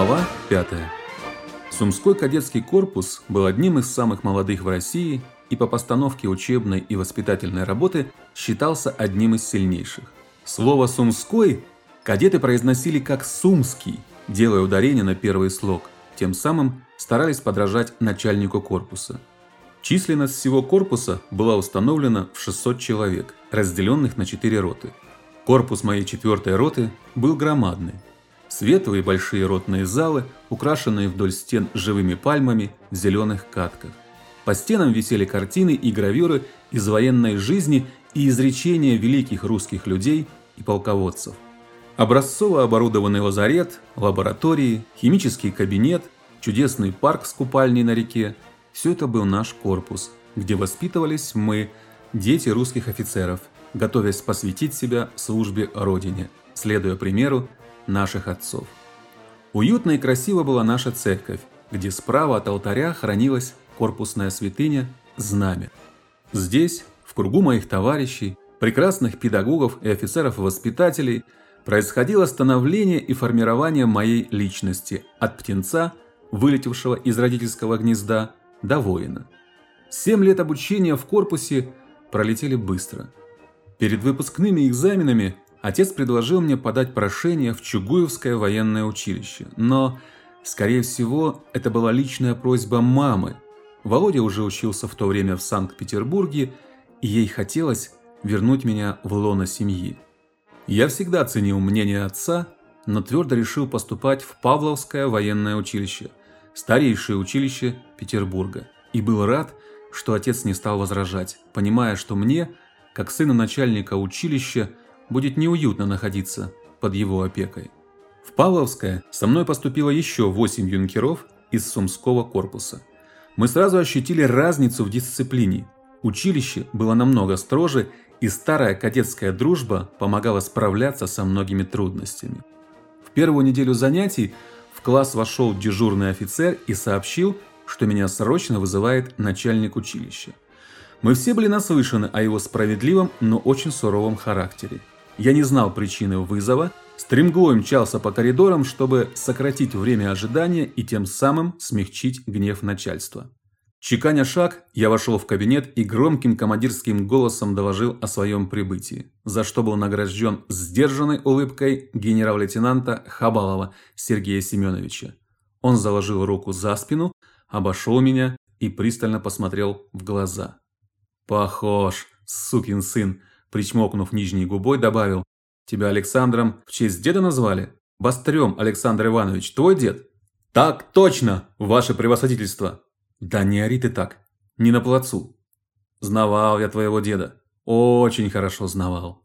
Глава 5. Сумской кадетский корпус был одним из самых молодых в России и по постановке учебной и воспитательной работы считался одним из сильнейших. Слово «сумской» кадеты произносили как «сумский», делая ударение на первый слог, тем самым старались подражать начальнику корпуса. Численность всего корпуса была установлена в 600 человек, разделенных на 4 роты. Корпус моей четвертой роты был громадный, Светлые большие ротные залы, украшенные вдоль стен живыми пальмами в зеленых катках. По стенам висели картины и гравюры из военной жизни и изречения великих русских людей и полководцев. Образцово оборудованный лазарет, лаборатории, химический кабинет, чудесный парк с купальней на реке – все это был наш корпус, где воспитывались мы, дети русских офицеров, готовясь посвятить себя службе Родине, следуя примеру наших отцов. Уютно и красиво была наша церковь, где справа от алтаря хранилась корпусная святыня Знамя. Здесь, в кругу моих товарищей, прекрасных педагогов и офицеров-воспитателей, происходило становление и формирование моей личности от птенца, вылетевшего из родительского гнезда, до воина. Семь лет обучения в корпусе пролетели быстро. Перед выпускными экзаменами Отец предложил мне подать прошение в Чугуевское военное училище, но, скорее всего, это была личная просьба мамы. Володя уже учился в то время в Санкт-Петербурге, и ей хотелось вернуть меня в лоно семьи. Я всегда ценил мнение отца, но твердо решил поступать в Павловское военное училище, старейшее училище Петербурга, и был рад, что отец не стал возражать, понимая, что мне, как сыну начальника училища, будет неуютно находиться под его опекой. В Павловское со мной поступило еще 8 юнкеров из Сумского корпуса. Мы сразу ощутили разницу в дисциплине. Училище было намного строже, и старая кадетская дружба помогала справляться со многими трудностями. В первую неделю занятий в класс вошел дежурный офицер и сообщил, что меня срочно вызывает начальник училища. Мы все были наслышаны о его справедливом, но очень суровом характере. Я не знал причины вызова, стремглой мчался по коридорам, чтобы сократить время ожидания и тем самым смягчить гнев начальства. Чеканя шаг, я вошел в кабинет и громким командирским голосом доложил о своем прибытии, за что был награжден сдержанной улыбкой генерал-лейтенанта Хабалова Сергея Семеновича. Он заложил руку за спину, обошел меня и пристально посмотрел в глаза. «Похож, сукин сын, Причмокнув нижней губой, добавил. «Тебя Александром в честь деда назвали? Бастрем, Александр Иванович, твой дед?» «Так точно, ваше превосходительство!» «Да не ори ты так, не на плацу!» «Знавал я твоего деда, очень хорошо знавал.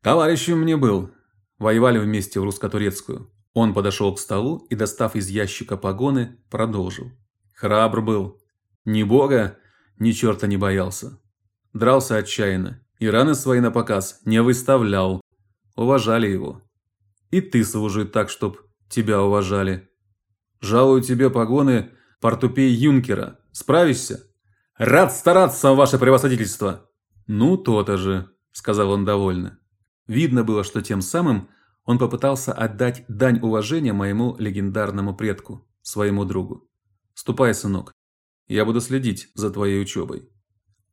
Товарищем мне был, воевали вместе в русско-турецкую». Он подошел к столу и, достав из ящика погоны, продолжил. Храбр был, ни бога, ни черта не боялся. Дрался отчаянно, и раны свои на показ не выставлял. Уважали его. И ты служи так, чтоб тебя уважали. Жалую тебе погоны портупей юнкера. Справишься? Рад стараться, ваше превосходительство. Ну, то-то же, сказал он довольно. Видно было, что тем самым он попытался отдать дань уважения моему легендарному предку, своему другу. Ступай, сынок. Я буду следить за твоей учебой.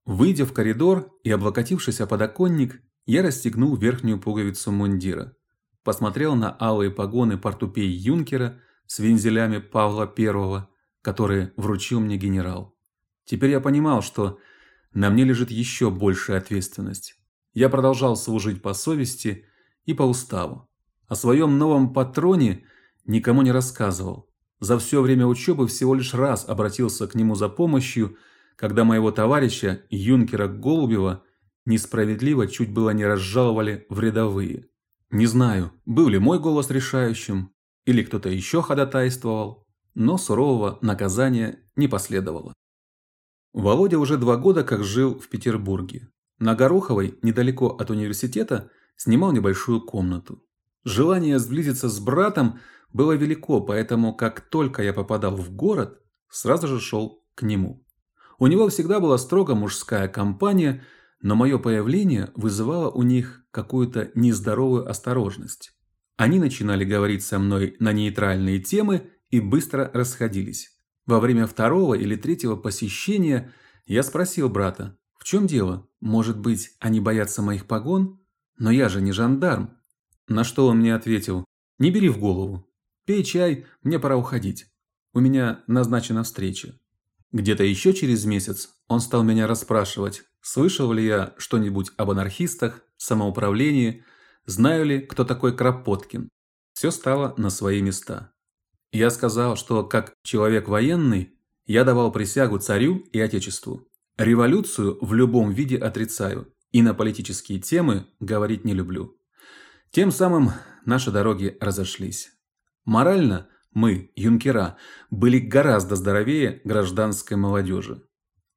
Выйдя в коридор и облокотившись о подоконник, я расстегнул верхнюю пуговицу мундира. Посмотрел на алые погоны портупей юнкера с вензелями Павла I, которые вручил мне генерал. Теперь я понимал, что на мне лежит еще большая ответственность. Я продолжал служить по совести и по уставу. О своем новом патроне никому не рассказывал. За все время учебы всего лишь раз обратился к нему за помощью – когда моего товарища, юнкера Голубева, несправедливо чуть было не разжаловали в рядовые. Не знаю, был ли мой голос решающим, или кто-то еще ходатайствовал, но сурового наказания не последовало. Володя уже два года как жил в Петербурге. На Гороховой, недалеко от университета, снимал небольшую комнату. Желание сблизиться с братом было велико, поэтому как только я попадал в город, сразу же шел к нему. У него всегда была строго мужская компания, но мое появление вызывало у них какую-то нездоровую осторожность. Они начинали говорить со мной на нейтральные темы и быстро расходились. Во время второго или третьего посещения я спросил брата: "В чем дело? Может быть, они боятся моих погон? Но я же не жандарм". На что он мне ответил: "Не бери в голову. Пей чай, мне пора уходить. У меня назначена встреча". Где-то еще через месяц он стал меня расспрашивать, слышал ли я что-нибудь об анархистах, самоуправлении, знаю ли, кто такой Кропоткин. Все стало на свои места. Я сказал, что как человек военный, я давал присягу царю и отечеству. Революцию в любом виде отрицаю и на политические темы говорить не люблю. Тем самым наши дороги разошлись. Морально мы, юнкера, были гораздо здоровее гражданской молодежи.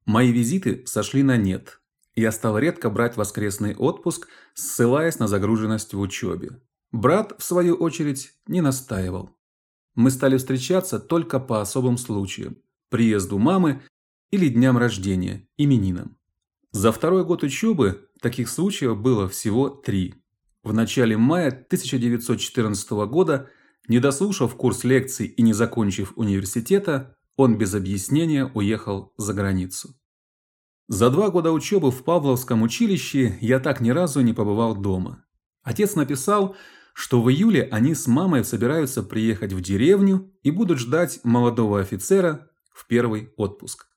Мои визиты сошли на нет. Я стал редко брать воскресный отпуск, ссылаясь на загруженность в учебе. Брат, в свою очередь, не настаивал. Мы стали встречаться только по особым случаям: приезду мамы или дням рождения, именинам. За второй год учебы таких случаев было всего три. В начале мая 1914 года не дослушав курс лекций и не закончив университета, он без объяснения уехал за границу. За два года учебы в Павловском училище я так ни разу не побывал дома. Отец написал, что в июле они с мамой собираются приехать в деревню и будут ждать молодого офицера в первый отпуск.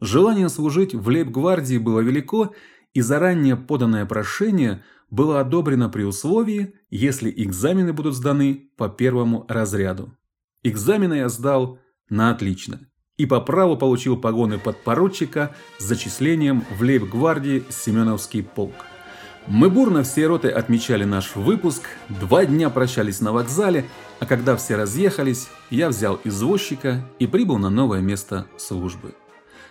Желание служить в лейб-гвардии было велико, и заранее поданное прошение – было одобрено при условии, если экзамены будут сданы по первому разряду. Экзамены я сдал на отлично и по праву получил погоны подпоручика с зачислением в лейб-гвардии Семеновский полк. Мы бурно все роты отмечали наш выпуск, два дня прощались на вокзале, а когда все разъехались, я взял извозчика и прибыл на новое место службы.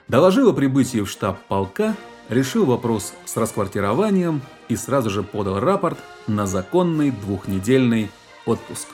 Доложил о прибытии в штаб полка решил вопрос с расквартированием и сразу же подал рапорт на законный двухнедельный отпуск.